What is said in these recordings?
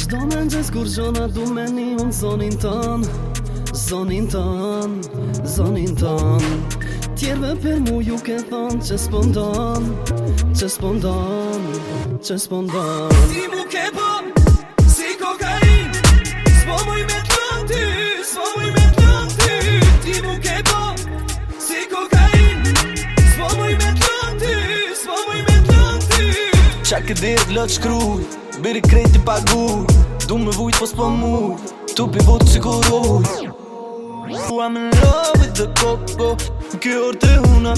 Qdo me në kur gjona du me një unë zonin ton Zonin ton, zonin ton Tjerve me për mu ju ke thonë që s'pondonë Që s'pondonë, që s'pondonë Si mu ke po, si kokain S'po mu i me të ty, s'po mu i me të ty Ti mu ke po, si kokain S'po mu i me të ty, s'po mu i me të ty Qa këdirë lë të shkruj Biri kreti i pagur Du me vujt pos po mur Tu pi vot si kur I'm in love with the coco Kjo orte huna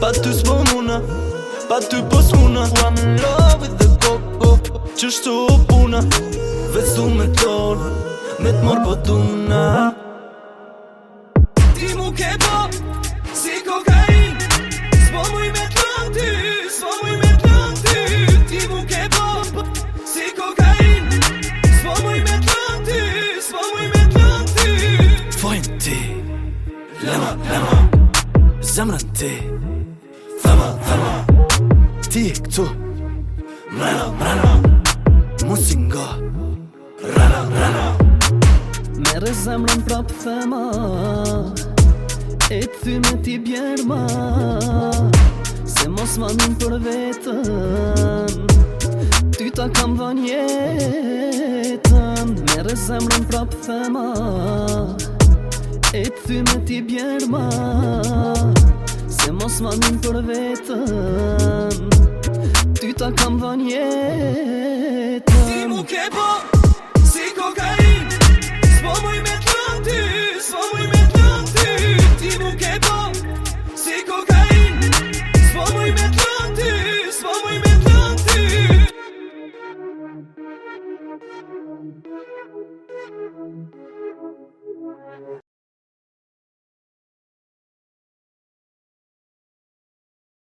Pa ty s'po muna Pa ty pos muna I'm in love with the coco Qështu o puna Vec du me ton Me t'mor po t'una Ti mu ke Lema, lema Zemrën ti Thema, thema Ti e këtu Mrena, mrena Musi nga Rena, rena Mere zemrën prap thema E ty me ti bjerma Se mos ma manin për vetën Ty ta kam dhën jetën Mere zemrën prap thema E ty me ti bjerma me ti bjerë ma Se mos ma njën për vetën Ty ta kam dhën jetën Ti mu ke po si kokain Spo muj me të lëndy Spo muj me të lëndy Ti mu ke po si kokain